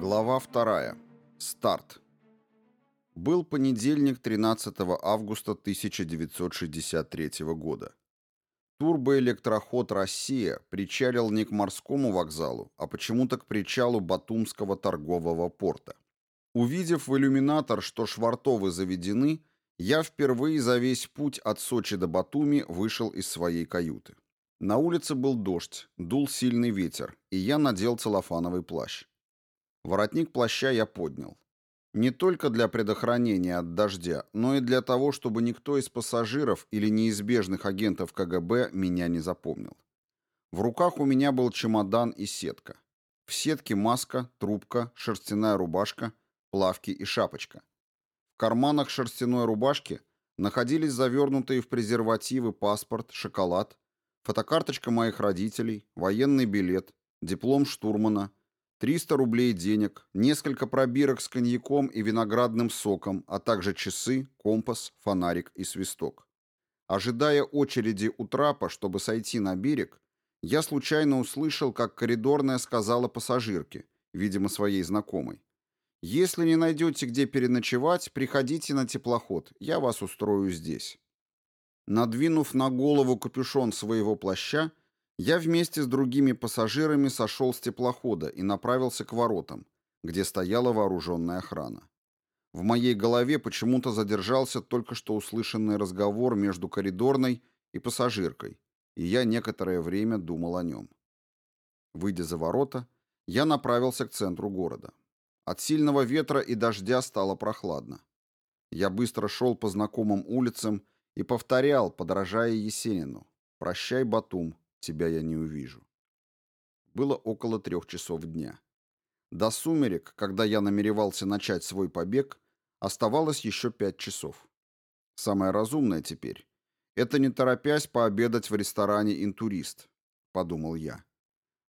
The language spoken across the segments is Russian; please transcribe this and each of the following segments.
Глава 2. Старт. Был понедельник 13 августа 1963 года. Турбоэлектроход «Россия» причалил не к морскому вокзалу, а почему-то к причалу Батумского торгового порта. Увидев в иллюминатор, что швартовы заведены, я впервые за весь путь от Сочи до Батуми вышел из своей каюты. На улице был дождь, дул сильный ветер, и я надел целлофановый плащ. Воротник плаща я поднял. Не только для предохранения от дождя, но и для того, чтобы никто из пассажиров или неизбежных агентов КГБ меня не запомнил. В руках у меня был чемодан и сетка. В сетке маска, трубка, шерстяная рубашка, плавки и шапочка. В карманах шерстяной рубашки находились завернутые в презервативы паспорт, шоколад, фотокарточка моих родителей, военный билет, диплом штурмана, 300 рублей денег, несколько пробирок с коньяком и виноградным соком, а также часы, компас, фонарик и свисток. Ожидая очереди у трапа, чтобы сойти на берег, я случайно услышал, как коридорная сказала пассажирке, видимо, своей знакомой. «Если не найдете, где переночевать, приходите на теплоход, я вас устрою здесь». Надвинув на голову капюшон своего плаща, я вместе с другими пассажирами сошел с теплохода и направился к воротам, где стояла вооруженная охрана. В моей голове почему-то задержался только что услышанный разговор между коридорной и пассажиркой, и я некоторое время думал о нем. Выйдя за ворота, я направился к центру города. От сильного ветра и дождя стало прохладно. Я быстро шел по знакомым улицам и повторял, подражая Есенину, «Прощай, Батум, тебя я не увижу». Было около трех часов дня. До сумерек, когда я намеревался начать свой побег, оставалось еще пять часов. Самое разумное теперь — это не торопясь пообедать в ресторане «Интурист», — подумал я.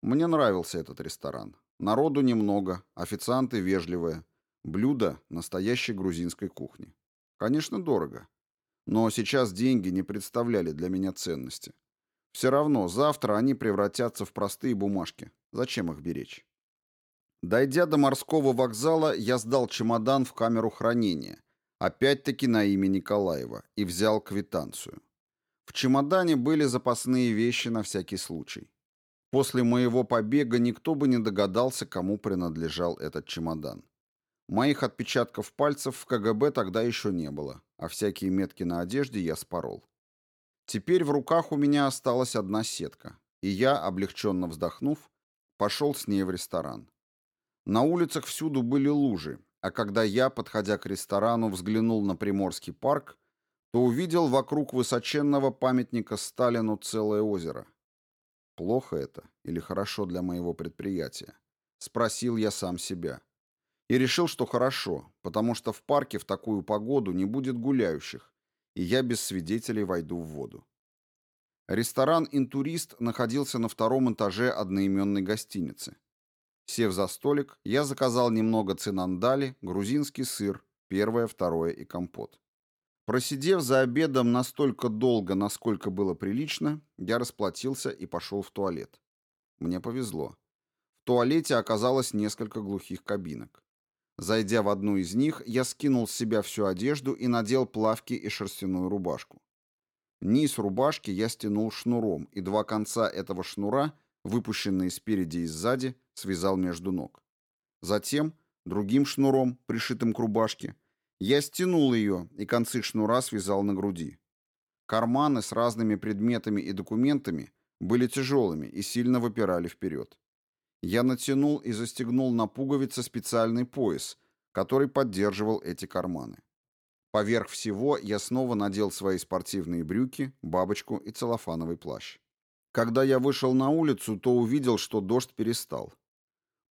Мне нравился этот ресторан. Народу немного, официанты вежливые, блюда настоящей грузинской кухни. Конечно, дорого. Но сейчас деньги не представляли для меня ценности. Все равно завтра они превратятся в простые бумажки. Зачем их беречь? Дойдя до морского вокзала, я сдал чемодан в камеру хранения, опять-таки на имя Николаева, и взял квитанцию. В чемодане были запасные вещи на всякий случай. После моего побега никто бы не догадался, кому принадлежал этот чемодан. Моих отпечатков пальцев в КГБ тогда еще не было, а всякие метки на одежде я спорол. Теперь в руках у меня осталась одна сетка, и я, облегченно вздохнув, пошел с ней в ресторан. На улицах всюду были лужи, а когда я, подходя к ресторану, взглянул на Приморский парк, то увидел вокруг высоченного памятника Сталину целое озеро. Плохо это или хорошо для моего предприятия? Спросил я сам себя. И решил, что хорошо, потому что в парке в такую погоду не будет гуляющих, и я без свидетелей войду в воду. Ресторан «Интурист» находился на втором этаже одноименной гостиницы. Сев за столик, я заказал немного цинандали, грузинский сыр, первое, второе и компот. Просидев за обедом настолько долго, насколько было прилично, я расплатился и пошел в туалет. Мне повезло. В туалете оказалось несколько глухих кабинок. Зайдя в одну из них, я скинул с себя всю одежду и надел плавки и шерстяную рубашку. Низ рубашки я стянул шнуром, и два конца этого шнура, выпущенные спереди и сзади, связал между ног. Затем, другим шнуром, пришитым к рубашке, я стянул ее и концы шнура связал на груди. Карманы с разными предметами и документами были тяжелыми и сильно выпирали вперед. Я натянул и застегнул на пуговицы специальный пояс, который поддерживал эти карманы. Поверх всего я снова надел свои спортивные брюки, бабочку и целлофановый плащ. Когда я вышел на улицу, то увидел, что дождь перестал.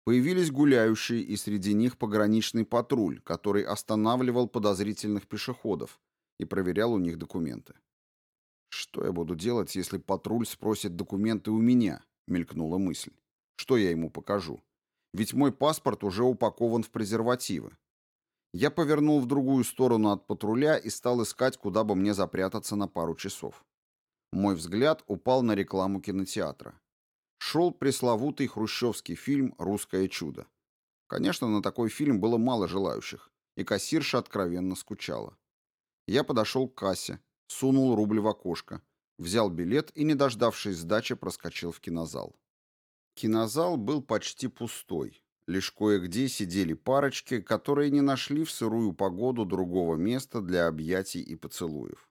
Появились гуляющие, и среди них пограничный патруль, который останавливал подозрительных пешеходов и проверял у них документы. «Что я буду делать, если патруль спросит документы у меня?» — мелькнула мысль. Что я ему покажу? Ведь мой паспорт уже упакован в презервативы. Я повернул в другую сторону от патруля и стал искать, куда бы мне запрятаться на пару часов. Мой взгляд упал на рекламу кинотеатра. Шел пресловутый хрущевский фильм «Русское чудо». Конечно, на такой фильм было мало желающих, и кассирша откровенно скучала. Я подошел к кассе, сунул рубль в окошко, взял билет и, не дождавшись сдачи, проскочил в кинозал. Кинозал был почти пустой. Лишь кое-где сидели парочки, которые не нашли в сырую погоду другого места для объятий и поцелуев.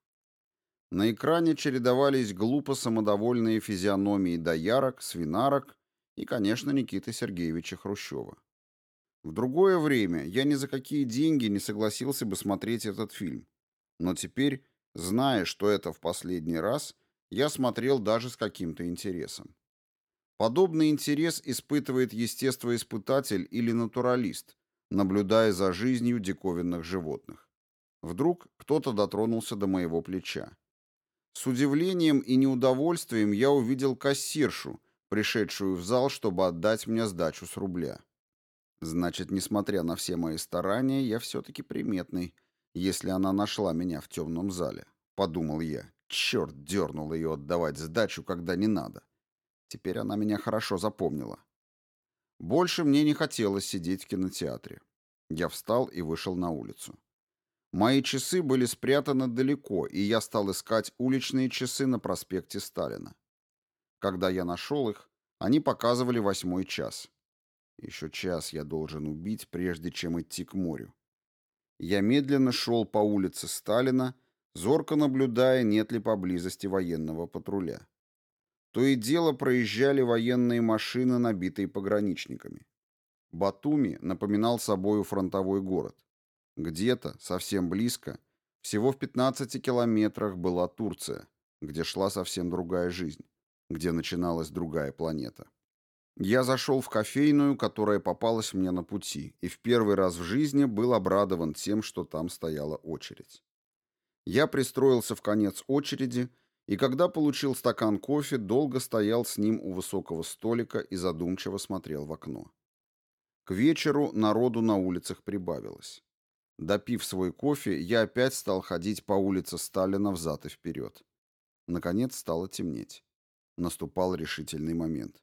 На экране чередовались глупо самодовольные физиономии доярок, свинарок и, конечно, Никиты Сергеевича Хрущева. В другое время я ни за какие деньги не согласился бы смотреть этот фильм. Но теперь, зная, что это в последний раз, я смотрел даже с каким-то интересом. Подобный интерес испытывает естествоиспытатель или натуралист, наблюдая за жизнью диковинных животных. Вдруг кто-то дотронулся до моего плеча. С удивлением и неудовольствием я увидел кассиршу, пришедшую в зал, чтобы отдать мне сдачу с рубля. Значит, несмотря на все мои старания, я все-таки приметный, если она нашла меня в темном зале. Подумал я. Черт дернул ее отдавать сдачу, когда не надо. Теперь она меня хорошо запомнила. Больше мне не хотелось сидеть в кинотеатре. Я встал и вышел на улицу. Мои часы были спрятаны далеко, и я стал искать уличные часы на проспекте Сталина. Когда я нашел их, они показывали восьмой час. Еще час я должен убить, прежде чем идти к морю. Я медленно шел по улице Сталина, зорко наблюдая, нет ли поблизости военного патруля. То и дело проезжали военные машины, набитые пограничниками. Батуми напоминал собою фронтовой город. Где-то, совсем близко, всего в 15 километрах была Турция, где шла совсем другая жизнь, где начиналась другая планета. Я зашел в кофейную, которая попалась мне на пути, и в первый раз в жизни был обрадован тем, что там стояла очередь. Я пристроился в конец очереди, и когда получил стакан кофе, долго стоял с ним у высокого столика и задумчиво смотрел в окно. К вечеру народу на улицах прибавилось. Допив свой кофе, я опять стал ходить по улице Сталина взад и вперед. Наконец стало темнеть. Наступал решительный момент.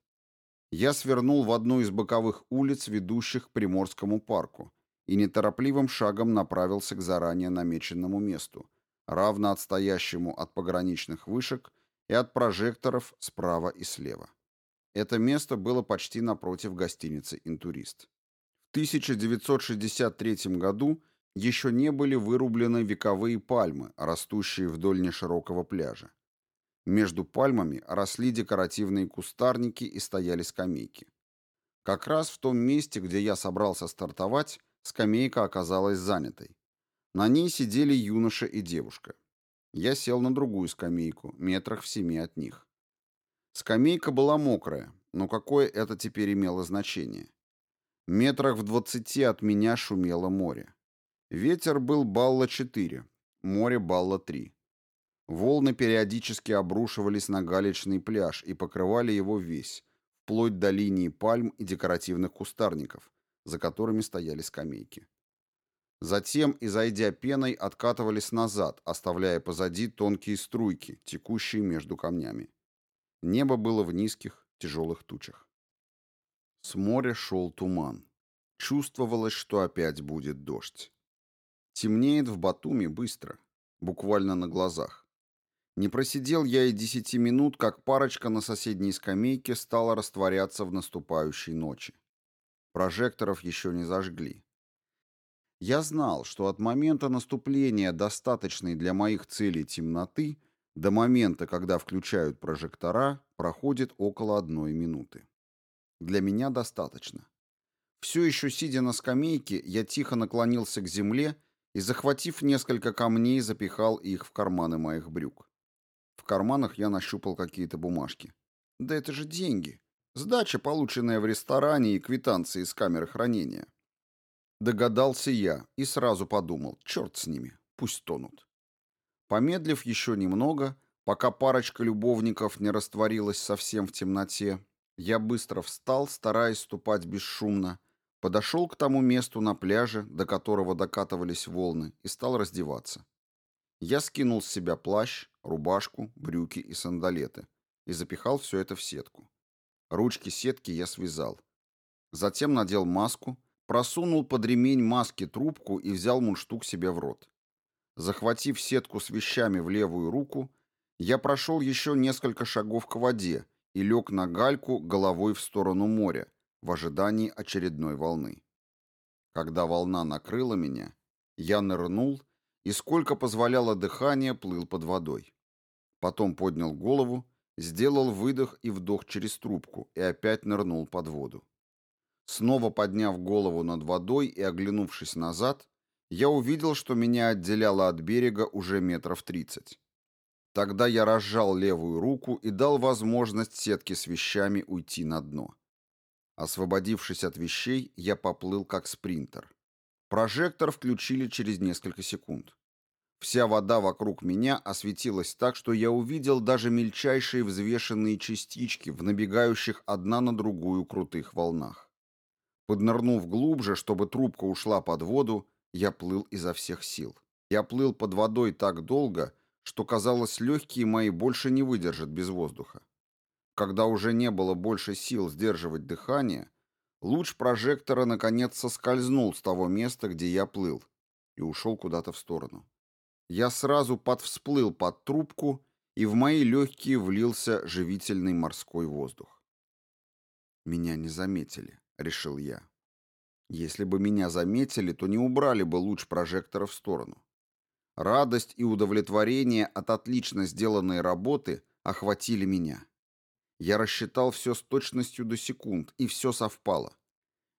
Я свернул в одну из боковых улиц, ведущих к Приморскому парку, и неторопливым шагом направился к заранее намеченному месту, равно отстоящему от пограничных вышек и от прожекторов справа и слева. Это место было почти напротив гостиницы «Интурист». В 1963 году еще не были вырублены вековые пальмы, растущие вдоль неширокого пляжа. Между пальмами росли декоративные кустарники и стояли скамейки. Как раз в том месте, где я собрался стартовать, скамейка оказалась занятой. На ней сидели юноша и девушка. Я сел на другую скамейку, метрах в семи от них. Скамейка была мокрая, но какое это теперь имело значение? Метрах в двадцати от меня шумело море. Ветер был балла четыре, море балла три. Волны периодически обрушивались на галечный пляж и покрывали его весь, вплоть до линии пальм и декоративных кустарников, за которыми стояли скамейки. Затем, и зайдя пеной, откатывались назад, оставляя позади тонкие струйки, текущие между камнями. Небо было в низких, тяжелых тучах. С моря шел туман. Чувствовалось, что опять будет дождь. Темнеет в Батуми быстро, буквально на глазах. Не просидел я и десяти минут, как парочка на соседней скамейке стала растворяться в наступающей ночи. Прожекторов еще не зажгли. Я знал, что от момента наступления достаточной для моих целей темноты до момента, когда включают прожектора, проходит около одной минуты. Для меня достаточно. Все еще сидя на скамейке, я тихо наклонился к земле и, захватив несколько камней, запихал их в карманы моих брюк. В карманах я нащупал какие-то бумажки. Да это же деньги. Сдача, полученная в ресторане и квитанции из камеры хранения. Догадался я и сразу подумал, черт с ними, пусть тонут. Помедлив еще немного, пока парочка любовников не растворилась совсем в темноте, я быстро встал, стараясь ступать бесшумно, подошел к тому месту на пляже, до которого докатывались волны, и стал раздеваться. Я скинул с себя плащ, рубашку, брюки и сандалеты и запихал все это в сетку. Ручки сетки я связал. Затем надел маску, просунул под ремень маски трубку и взял мундштук себе в рот. Захватив сетку с вещами в левую руку, я прошел еще несколько шагов к воде и лег на гальку головой в сторону моря в ожидании очередной волны. Когда волна накрыла меня, я нырнул и, сколько позволяло дыхание, плыл под водой. Потом поднял голову, сделал выдох и вдох через трубку и опять нырнул под воду. Снова подняв голову над водой и оглянувшись назад, я увидел, что меня отделяло от берега уже метров тридцать. Тогда я разжал левую руку и дал возможность сетке с вещами уйти на дно. Освободившись от вещей, я поплыл как спринтер. Прожектор включили через несколько секунд. Вся вода вокруг меня осветилась так, что я увидел даже мельчайшие взвешенные частички в набегающих одна на другую крутых волнах. Поднырнув глубже, чтобы трубка ушла под воду, я плыл изо всех сил. Я плыл под водой так долго, что, казалось, легкие мои больше не выдержат без воздуха. Когда уже не было больше сил сдерживать дыхание, луч прожектора наконец соскользнул с того места, где я плыл, и ушел куда-то в сторону. Я сразу подвсплыл под трубку, и в мои легкие влился живительный морской воздух. Меня не заметили. — решил я. Если бы меня заметили, то не убрали бы луч прожектора в сторону. Радость и удовлетворение от отлично сделанной работы охватили меня. Я рассчитал все с точностью до секунд, и все совпало.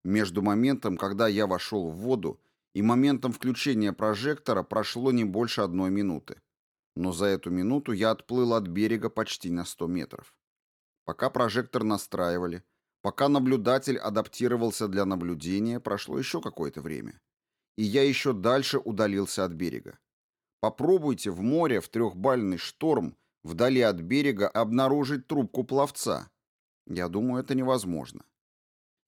Между моментом, когда я вошел в воду, и моментом включения прожектора прошло не больше одной минуты. Но за эту минуту я отплыл от берега почти на 100 метров. Пока прожектор настраивали, Пока наблюдатель адаптировался для наблюдения, прошло еще какое-то время. И я еще дальше удалился от берега. Попробуйте в море в трехбальный шторм вдали от берега обнаружить трубку пловца. Я думаю, это невозможно.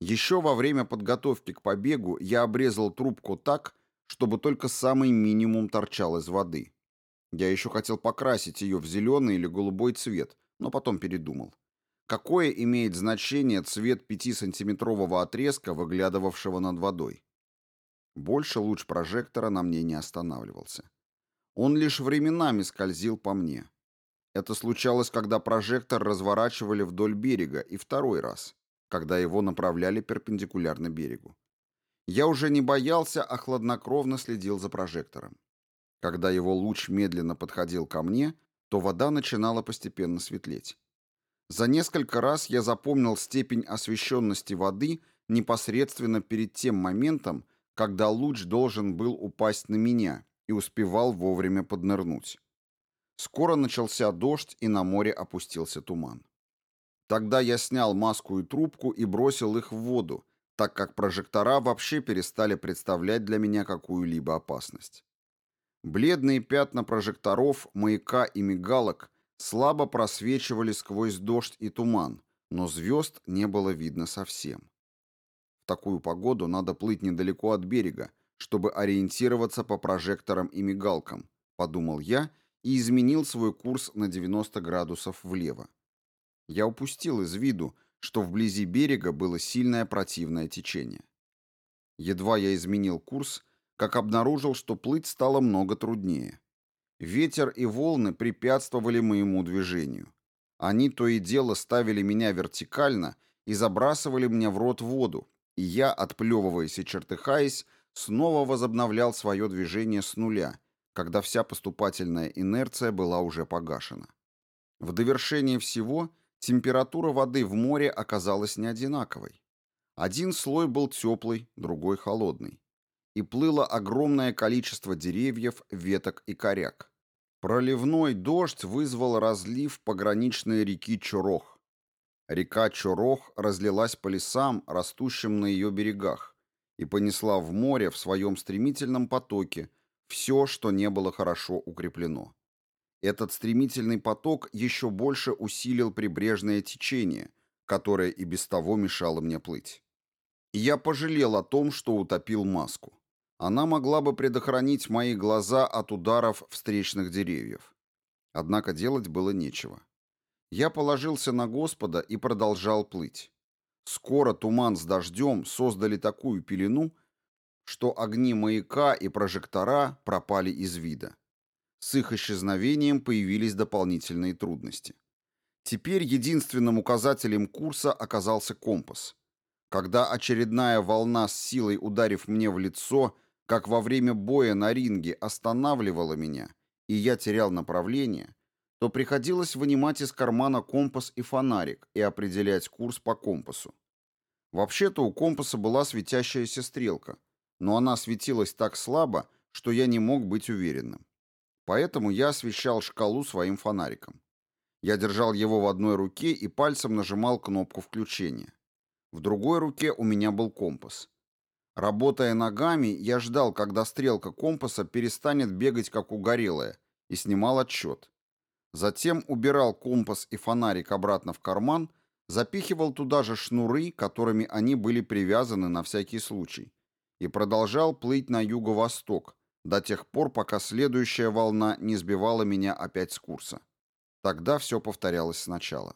Еще во время подготовки к побегу я обрезал трубку так, чтобы только самый минимум торчал из воды. Я еще хотел покрасить ее в зеленый или голубой цвет, но потом передумал. Какое имеет значение цвет 5-сантиметрового отрезка, выглядывавшего над водой? Больше луч прожектора на мне не останавливался. Он лишь временами скользил по мне. Это случалось, когда прожектор разворачивали вдоль берега, и второй раз, когда его направляли перпендикулярно берегу. Я уже не боялся, а хладнокровно следил за прожектором. Когда его луч медленно подходил ко мне, то вода начинала постепенно светлеть. За несколько раз я запомнил степень освещенности воды непосредственно перед тем моментом, когда луч должен был упасть на меня и успевал вовремя поднырнуть. Скоро начался дождь, и на море опустился туман. Тогда я снял маску и трубку и бросил их в воду, так как прожектора вообще перестали представлять для меня какую-либо опасность. Бледные пятна прожекторов, маяка и мигалок слабо просвечивали сквозь дождь и туман, но звезд не было видно совсем. В такую погоду надо плыть недалеко от берега, чтобы ориентироваться по прожекторам и мигалкам, подумал я и изменил свой курс на 90 градусов влево. Я упустил из виду, что вблизи берега было сильное противное течение. Едва я изменил курс, как обнаружил, что плыть стало много труднее. Ветер и волны препятствовали моему движению. Они то и дело ставили меня вертикально и забрасывали мне в рот воду, и я, отплевываясь и чертыхаясь, снова возобновлял свое движение с нуля, когда вся поступательная инерция была уже погашена. В довершение всего температура воды в море оказалась не одинаковой. Один слой был теплый, другой холодный. И плыло огромное количество деревьев, веток и коряк. Проливной дождь вызвал разлив пограничной реки Чорох. Река Чорох разлилась по лесам, растущим на ее берегах, и понесла в море в своем стремительном потоке все, что не было хорошо укреплено. Этот стремительный поток еще больше усилил прибрежное течение, которое и без того мешало мне плыть. И я пожалел о том, что утопил маску. Она могла бы предохранить мои глаза от ударов встречных деревьев. Однако делать было нечего. Я положился на Господа и продолжал плыть. Скоро туман с дождем создали такую пелену, что огни маяка и прожектора пропали из вида. С их исчезновением появились дополнительные трудности. Теперь единственным указателем курса оказался компас. Когда очередная волна с силой ударив мне в лицо, как во время боя на ринге, останавливала меня, и я терял направление, то приходилось вынимать из кармана компас и фонарик и определять курс по компасу. Вообще-то у компаса была светящаяся стрелка, но она светилась так слабо, что я не мог быть уверенным. Поэтому я освещал шкалу своим фонариком. Я держал его в одной руке и пальцем нажимал кнопку включения. В другой руке у меня был компас. Работая ногами, я ждал, когда стрелка компаса перестанет бегать как угорелая, и снимал отсчет. Затем убирал компас и фонарик обратно в карман, запихивал туда же шнуры, которыми они были привязаны на всякий случай, и продолжал плыть на юго-восток, до тех пор, пока следующая волна не сбивала меня опять с курса. Тогда все повторялось сначала.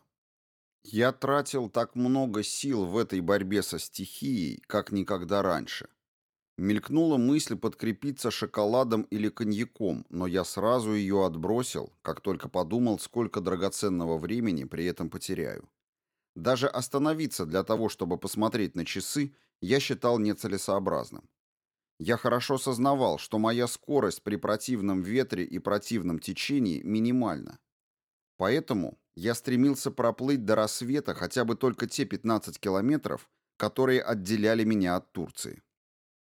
Я тратил так много сил в этой борьбе со стихией, как никогда раньше. Мелькнула мысль подкрепиться шоколадом или коньяком, но я сразу ее отбросил, как только подумал, сколько драгоценного времени при этом потеряю. Даже остановиться для того, чтобы посмотреть на часы, я считал нецелесообразным. Я хорошо сознавал, что моя скорость при противном ветре и противном течении минимальна. Поэтому я стремился проплыть до рассвета хотя бы только те 15 километров, которые отделяли меня от Турции.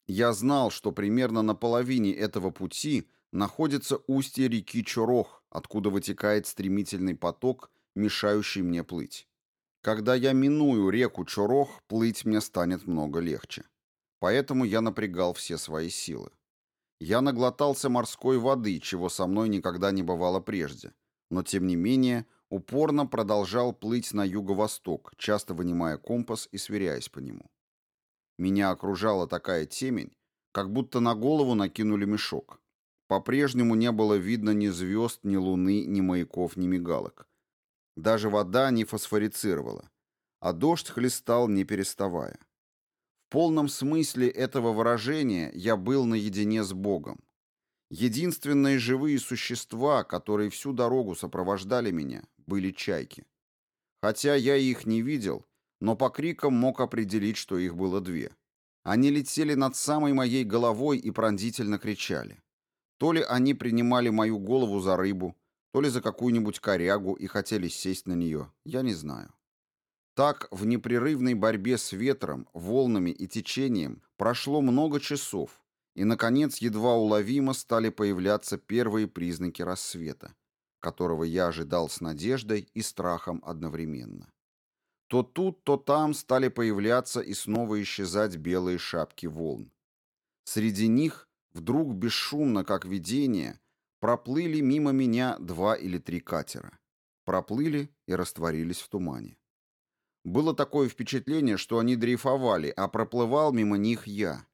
Я знал, что примерно на половине этого пути находится устье реки Чорох, откуда вытекает стремительный поток, мешающий мне плыть. Когда я миную реку Чорох, плыть мне станет много легче. Поэтому я напрягал все свои силы. Я наглотался морской воды, чего со мной никогда не бывало прежде, но тем не менее упорно продолжал плыть на юго-восток, часто вынимая компас и сверяясь по нему. Меня окружала такая темень, как будто на голову накинули мешок. По-прежнему не было видно ни звезд, ни луны, ни маяков, ни мигалок. Даже вода не фосфорицировала, а дождь хлестал не переставая. В полном смысле этого выражения я был наедине с Богом. Единственные живые существа, которые всю дорогу сопровождали меня, были чайки. Хотя я их не видел, но по крикам мог определить, что их было две. Они летели над самой моей головой и пронзительно кричали. То ли они принимали мою голову за рыбу, то ли за какую-нибудь корягу и хотели сесть на нее, я не знаю. Так, в непрерывной борьбе с ветром, волнами и течением прошло много часов, и, наконец, едва уловимо стали появляться первые признаки рассвета, которого я ожидал с надеждой и страхом одновременно. То тут, то там стали появляться и снова исчезать белые шапки волн. Среди них, вдруг бесшумно, как видение, проплыли мимо меня два или три катера. Проплыли и растворились в тумане. Было такое впечатление, что они дрейфовали, а проплывал мимо них я.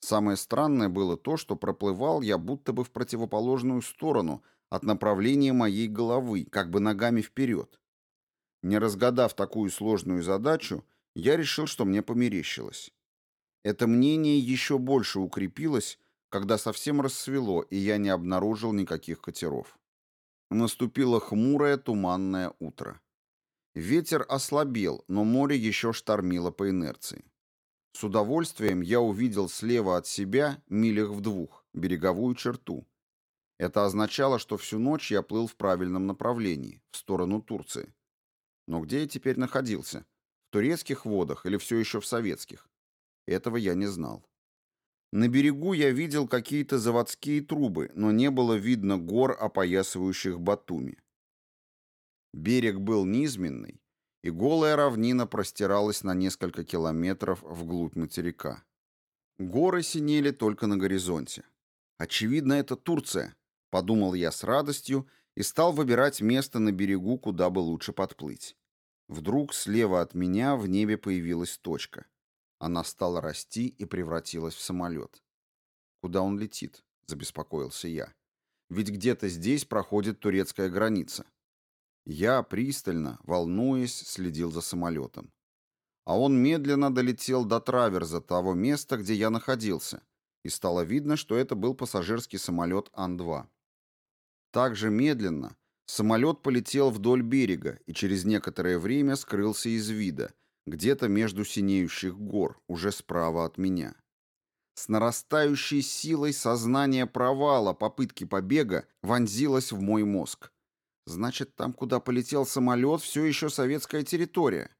Самое странное было то, что проплывал я будто бы в противоположную сторону от направления моей головы, как бы ногами вперед. Не разгадав такую сложную задачу, я решил, что мне померещилось. Это мнение еще больше укрепилось, когда совсем рассвело, и я не обнаружил никаких катеров. Наступило хмурое туманное утро. Ветер ослабел, но море еще штормило по инерции. С удовольствием я увидел слева от себя, милях в двух, береговую черту. Это означало, что всю ночь я плыл в правильном направлении, в сторону Турции. Но где я теперь находился? В турецких водах или все еще в советских? Этого я не знал. На берегу я видел какие-то заводские трубы, но не было видно гор, опоясывающих Батуми. Берег был низменный, и голая равнина простиралась на несколько километров вглубь материка. Горы синели только на горизонте. «Очевидно, это Турция», — подумал я с радостью и стал выбирать место на берегу, куда бы лучше подплыть. Вдруг слева от меня в небе появилась точка. Она стала расти и превратилась в самолет. «Куда он летит?» — забеспокоился я. «Ведь где-то здесь проходит турецкая граница». Я пристально, волнуясь, следил за самолетом. а он медленно долетел до траверза того места, где я находился, и стало видно, что это был пассажирский самолет Ан-2. Также медленно самолет полетел вдоль берега и через некоторое время скрылся из вида, где-то между синеющих гор, уже справа от меня. С нарастающей силой сознание провала попытки побега вонзилось в мой мозг. Значит, там, куда полетел самолет, все еще советская территория.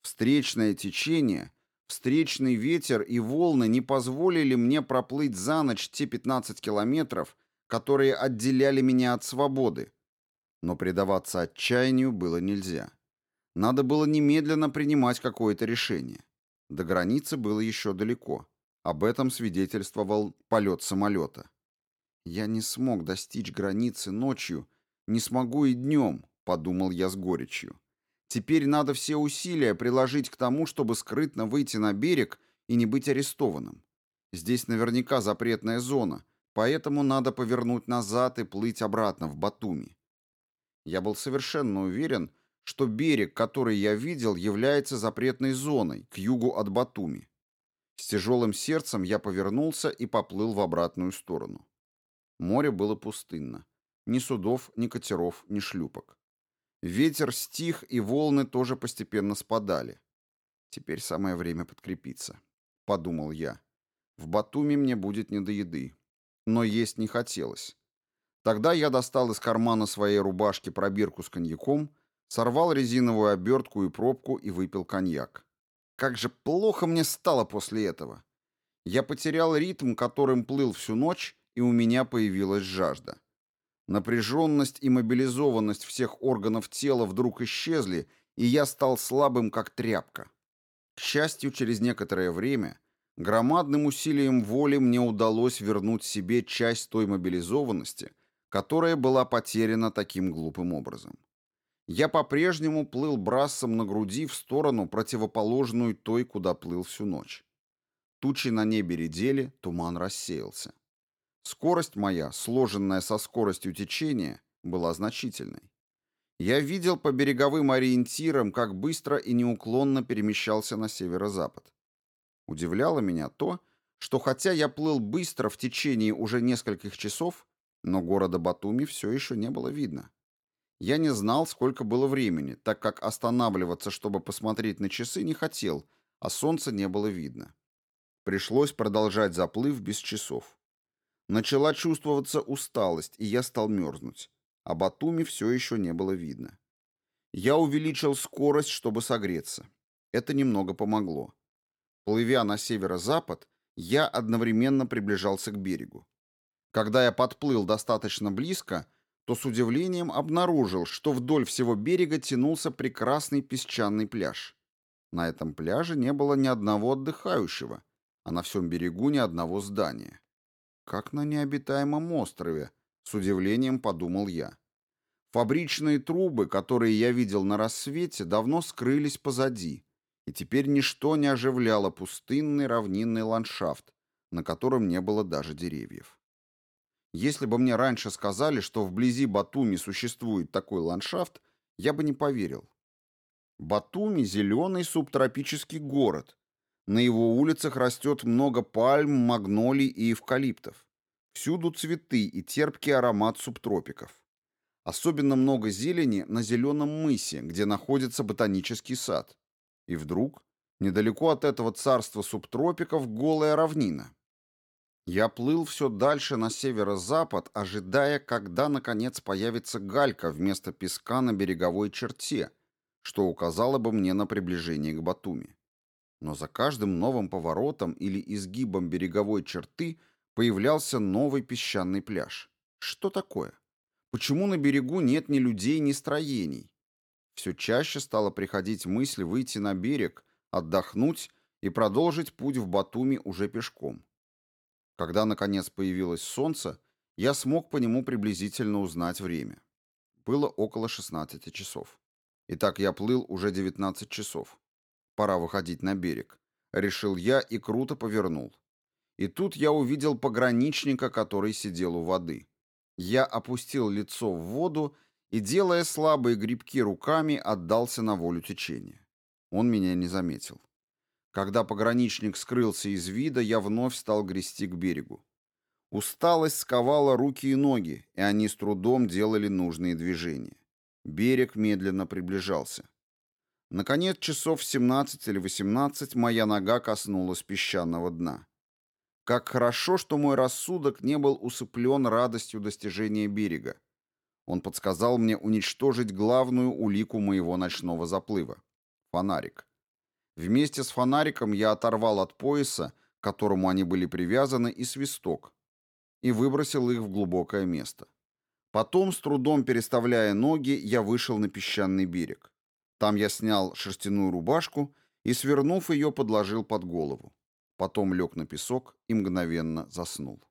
Встречное течение, встречный ветер и волны не позволили мне проплыть за ночь те 15 километров, которые отделяли меня от свободы. Но предаваться отчаянию было нельзя. Надо было немедленно принимать какое-то решение. До границы было еще далеко. Об этом свидетельствовал полет самолета. «Я не смог достичь границы ночью, не смогу и днем», — подумал я с горечью. «Теперь надо все усилия приложить к тому, чтобы скрытно выйти на берег и не быть арестованным. Здесь наверняка запретная зона, поэтому надо повернуть назад и плыть обратно в Батуми». Я был совершенно уверен, что берег, который я видел, является запретной зоной к югу от Батуми. С тяжелым сердцем я повернулся и поплыл в обратную сторону. Море было пустынно. Ни судов, ни катеров, ни шлюпок. Ветер стих, и волны тоже постепенно спадали. Теперь самое время подкрепиться, подумал я. В Батуми мне будет не до еды, но есть не хотелось. Тогда я достал из кармана своей рубашки пробирку с коньяком, сорвал резиновую обертку и пробку и выпил коньяк. Как же плохо мне стало после этого. Я потерял ритм, которым плыл всю ночь, и у меня появилась жажда. Напряженность и мобилизованность всех органов тела вдруг исчезли, и я стал слабым, как тряпка. К счастью, через некоторое время громадным усилием воли мне удалось вернуть себе часть той мобилизованности, которая была потеряна таким глупым образом я по-прежнему плыл брассом на груди в сторону, противоположную той, куда плыл всю ночь. Тучи на небе редели, туман рассеялся. Скорость моя, сложенная со скоростью течения, была значительной. Я видел по береговым ориентирам, как быстро и неуклонно перемещался на северо-запад. Удивляло меня то, что хотя я плыл быстро в течение уже нескольких часов, но города Батуми все еще не было видно. Я не знал, сколько было времени, так как останавливаться, чтобы посмотреть на часы, не хотел, а солнца не было видно. Пришлось продолжать заплыв без часов. Начала чувствоваться усталость, и я стал мерзнуть. А Батуми все еще не было видно. Я увеличил скорость, чтобы согреться. Это немного помогло. Плывя на северо-запад, я одновременно приближался к берегу. Когда я подплыл достаточно близко, то с удивлением обнаружил, что вдоль всего берега тянулся прекрасный песчаный пляж. На этом пляже не было ни одного отдыхающего, а на всем берегу ни одного здания. Как на необитаемом острове, с удивлением подумал я. Фабричные трубы, которые я видел на рассвете, давно скрылись позади, и теперь ничто не оживляло пустынный равнинный ландшафт, на котором не было даже деревьев. Если бы мне раньше сказали, что вблизи Батуми существует такой ландшафт, я бы не поверил. Батуми – зеленый субтропический город. На его улицах растет много пальм, магнолий и эвкалиптов. Всюду цветы и терпкий аромат субтропиков. Особенно много зелени на зеленом мысе, где находится ботанический сад. И вдруг, недалеко от этого царства субтропиков, голая равнина. Я плыл все дальше на северо-запад, ожидая, когда, наконец, появится галька вместо песка на береговой черте, что указало бы мне на приближение к Батуми. Но за каждым новым поворотом или изгибом береговой черты появлялся новый песчаный пляж. Что такое? Почему на берегу нет ни людей, ни строений? Все чаще стало приходить мысль выйти на берег, отдохнуть и продолжить путь в Батуми уже пешком. Когда, наконец, появилось солнце, я смог по нему приблизительно узнать время. Было около 16 часов. Итак, я плыл уже 19 часов. Пора выходить на берег. Решил я и круто повернул. И тут я увидел пограничника, который сидел у воды. Я опустил лицо в воду и, делая слабые грибки руками, отдался на волю течения. Он меня не заметил. Когда пограничник скрылся из вида, я вновь стал грести к берегу. Усталость сковала руки и ноги, и они с трудом делали нужные движения. Берег медленно приближался. Наконец, часов в 17 или 18 моя нога коснулась песчаного дна. Как хорошо, что мой рассудок не был усыплен радостью достижения берега. Он подсказал мне уничтожить главную улику моего ночного заплыва — фонарик. Вместе с фонариком я оторвал от пояса, к которому они были привязаны, и свисток, и выбросил их в глубокое место. Потом, с трудом переставляя ноги, я вышел на песчаный берег. Там я снял шерстяную рубашку и, свернув ее, подложил под голову. Потом лег на песок и мгновенно заснул.